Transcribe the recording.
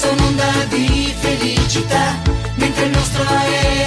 sono un'onda di felicità, mentre il nostro aereo